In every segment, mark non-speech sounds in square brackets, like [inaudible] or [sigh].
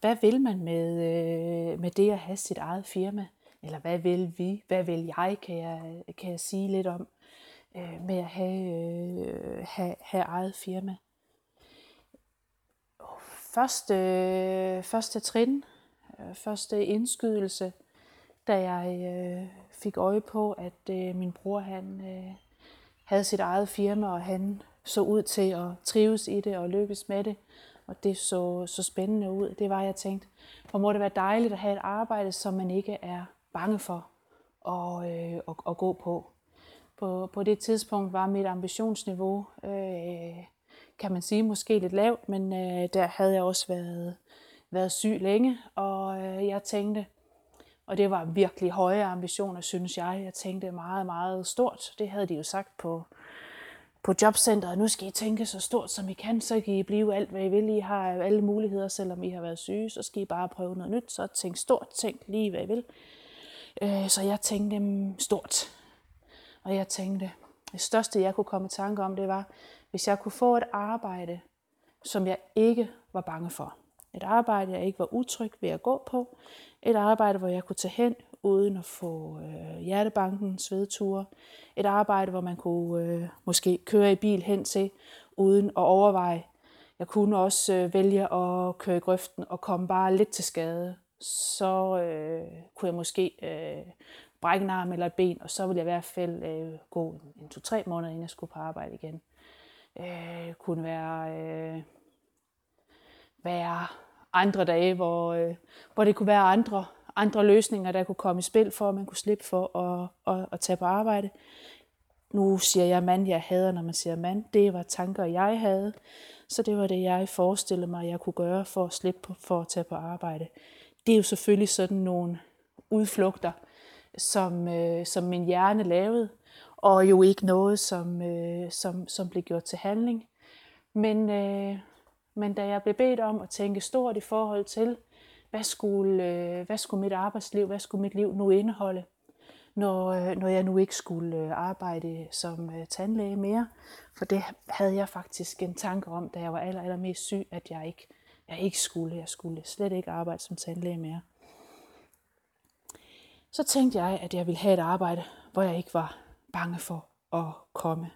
hvad vil man med, øh, med det at have sit eget firma? Eller hvad vil vi? Hvad vil jeg, kan jeg, kan jeg sige lidt om øh, med at have, øh, have, have eget firma? Første, første trin, øh, første indskydelse, da jeg øh, fik øje på, at øh, min bror han øh, havde sit eget firma, og han så ud til at trives i det og lykkes med det, og det så, så spændende ud. Det var, jeg tænkte, hvor må det være dejligt at have et arbejde, som man ikke er bange for at, øh, at, at gå på. på. På det tidspunkt var mit ambitionsniveau, øh, kan man sige, måske lidt lavt, men øh, der havde jeg også været, været syg længe, og øh, jeg tænkte, og det var virkelig høje ambitioner, synes jeg. Jeg tænkte meget, meget stort. Det havde de jo sagt på, på jobcenteret. Nu skal I tænke så stort, som I kan, så kan I blive alt, hvad I vil. I har alle muligheder, selvom I har været syge. Så skal I bare prøve noget nyt. Så tænk stort, tænk lige, hvad I vil. Øh, så jeg tænkte mm, stort. Og jeg tænkte, det største, jeg kunne komme i tanke om, det var, hvis jeg kunne få et arbejde, som jeg ikke var bange for. Et arbejde, jeg ikke var utryg ved at gå på. Et arbejde, hvor jeg kunne tage hen uden at få øh, hjertebanken, svedture. Et arbejde, hvor man kunne øh, måske køre i bil hen til, uden at overveje. Jeg kunne også øh, vælge at køre i grøften og komme bare lidt til skade. Så øh, kunne jeg måske øh, brække en arm eller et ben, og så ville jeg i hvert fald øh, gå en to-tre måneder, inden jeg skulle på arbejde igen. Øh, kunne være, øh, være andre dage, hvor, øh, hvor det kunne være andre, andre løsninger, der kunne komme i spil for, at man kunne slippe for at, at, at tage på arbejde. Nu siger jeg mand, jeg hader, når man siger mand. Det var tanker, jeg havde. Så det var det, jeg forestillede mig, jeg kunne gøre for at slippe for at tage på arbejde. Det er jo selvfølgelig sådan nogle udflugter, som, øh, som min hjerne lavede, og jo ikke noget, som, øh, som, som blev gjort til handling. Men, øh, men da jeg blev bedt om at tænke stort i forhold til, hvad skulle, øh, hvad skulle mit arbejdsliv, hvad skulle mit liv nu indeholde, når, øh, når jeg nu ikke skulle øh, arbejde som øh, tandlæge mere. For det havde jeg faktisk en tanke om, da jeg var aller, allermest syg, at jeg ikke, jeg ikke skulle. Jeg skulle slet ikke arbejde som tandlæge mere. Så tænkte jeg, at jeg ville have et arbejde, hvor jeg ikke var bange for at komme.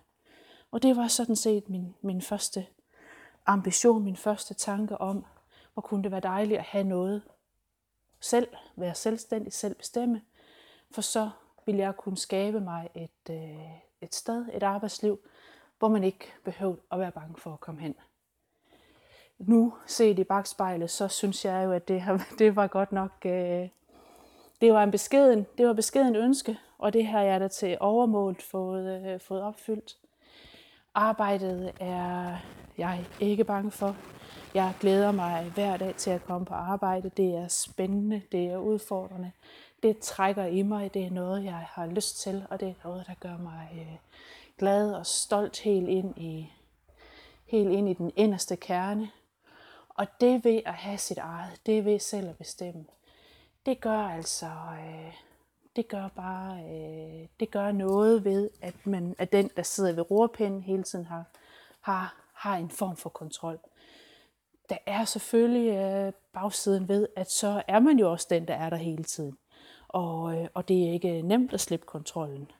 Og det var sådan set min, min første ambition, min første tanke om, hvor kunne det være dejligt at have noget selv, være selvstændig, selv bestemme, for så ville jeg kunne skabe mig et, øh, et sted, et arbejdsliv, hvor man ikke behøvede at være bange for at komme hen. Nu set i bagspejlet, så synes jeg jo, at det, [laughs] det var godt nok, øh, det var en beskeden, det var beskeden ønske, og det har jeg da til overmålt fået, øh, fået opfyldt. Arbejdet er jeg ikke bange for. Jeg glæder mig hver dag til at komme på arbejde. Det er spændende, det er udfordrende. Det trækker i mig, det er noget, jeg har lyst til, og det er noget, der gør mig øh, glad og stolt helt ind i, helt ind i den inderste kerne. Og det ved at have sit eget, det ved selv at bestemme, det gør altså, øh, det gør bare, øh, det gør noget ved, at, man, at den, der sidder ved rorpinden hele tiden har, har, har en form for kontrol. Der er selvfølgelig øh, bagsiden ved, at så er man jo også den, der er der hele tiden. Og, øh, og det er ikke nemt at slippe kontrollen.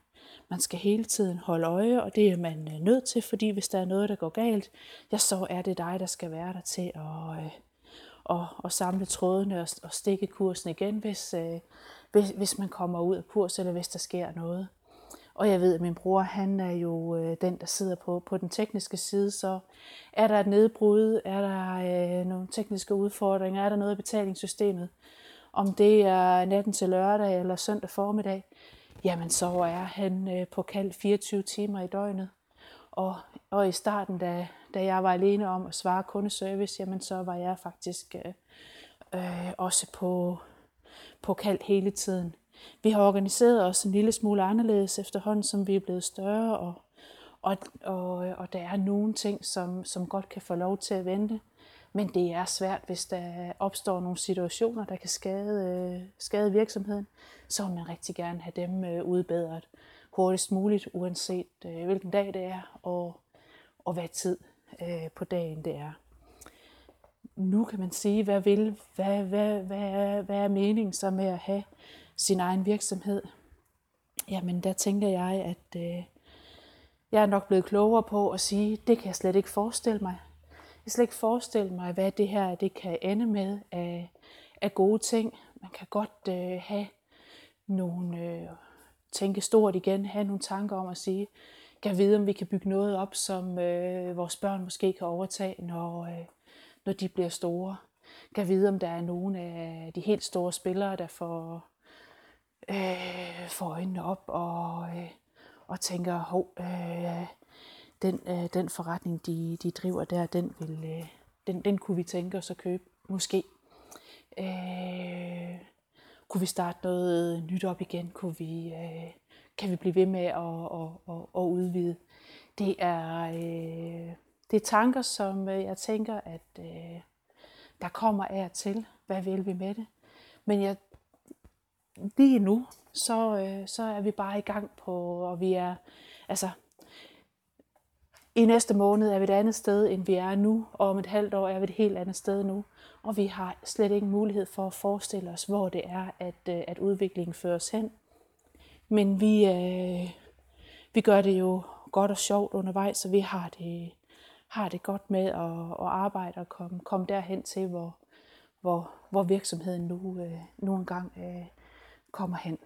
Man skal hele tiden holde øje, og det er man øh, nødt til, fordi hvis der er noget, der går galt, ja, så er det dig, der skal være der til at, øh, og, og samle trådene og, og stikke kursen igen, hvis, øh, hvis, hvis man kommer ud af kurs, eller hvis der sker noget. Og jeg ved, at min bror, han er jo øh, den, der sidder på, på den tekniske side, så er der et nedbrud, er der øh, nogle tekniske udfordringer, er der noget i betalingssystemet, om det er natten til lørdag eller søndag formiddag, jamen så er han øh, på kald 24 timer i døgnet. Og, og i starten, da, da jeg var alene om at svare kundeservice, jamen så var jeg faktisk øh, øh, også på, på kald hele tiden. Vi har organiseret os en lille smule anderledes efterhånden, som vi er blevet større, og, og, og, og der er nogle ting, som, som godt kan få lov til at vente. Men det er svært, hvis der opstår nogle situationer, der kan skade, skade virksomheden. Så vil man rigtig gerne have dem øh, udbedret hurtigst muligt, uanset øh, hvilken dag det er og, og hvad tid øh, på dagen det er. nu kan man sige, hvad vil, hvad, hvad, hvad, hvad er meningen så med at have sin egen virksomhed? Jamen, der tænker jeg, at øh, jeg er nok blevet klogere på at sige, det kan jeg slet ikke forestille mig. Jeg kan slet ikke forestille mig, hvad det her det kan ende med af, af gode ting. Man kan godt øh, have nogle, øh, tænke stort igen, have nogle tanker om at sige, kan vide, om vi kan bygge noget op, som øh, vores børn måske kan overtage, når, øh, når de bliver store. Kan vide, om der er nogle af de helt store spillere, der får, øh, får øjnene op og, øh, og tænker, hov, øh, den, øh, den forretning, de, de driver der, den, vil, øh, den, den kunne vi tænke os at købe, måske. Øh, kunne vi starte noget nyt op igen? Kunne vi, øh, kan vi blive ved med at, at, at, at udvide? Det er, øh, det er tanker, som øh, jeg tænker, at øh, der kommer af til. Hvad vil vi med det? Men jeg, lige nu, så, øh, så er vi bare i gang på, og vi er, altså, i næste måned er vi et andet sted, end vi er nu, og om et halvt år er vi et helt andet sted nu. Og vi har slet ikke mulighed for at forestille os, hvor det er, at, øh, at udviklingen fører os hen. Men vi, øh, vi gør det jo godt og sjovt undervejs, så vi har det, har det godt med at, at arbejde og komme, komme derhen til, hvor, hvor, hvor virksomheden nu, øh, nu engang øh, kommer hen.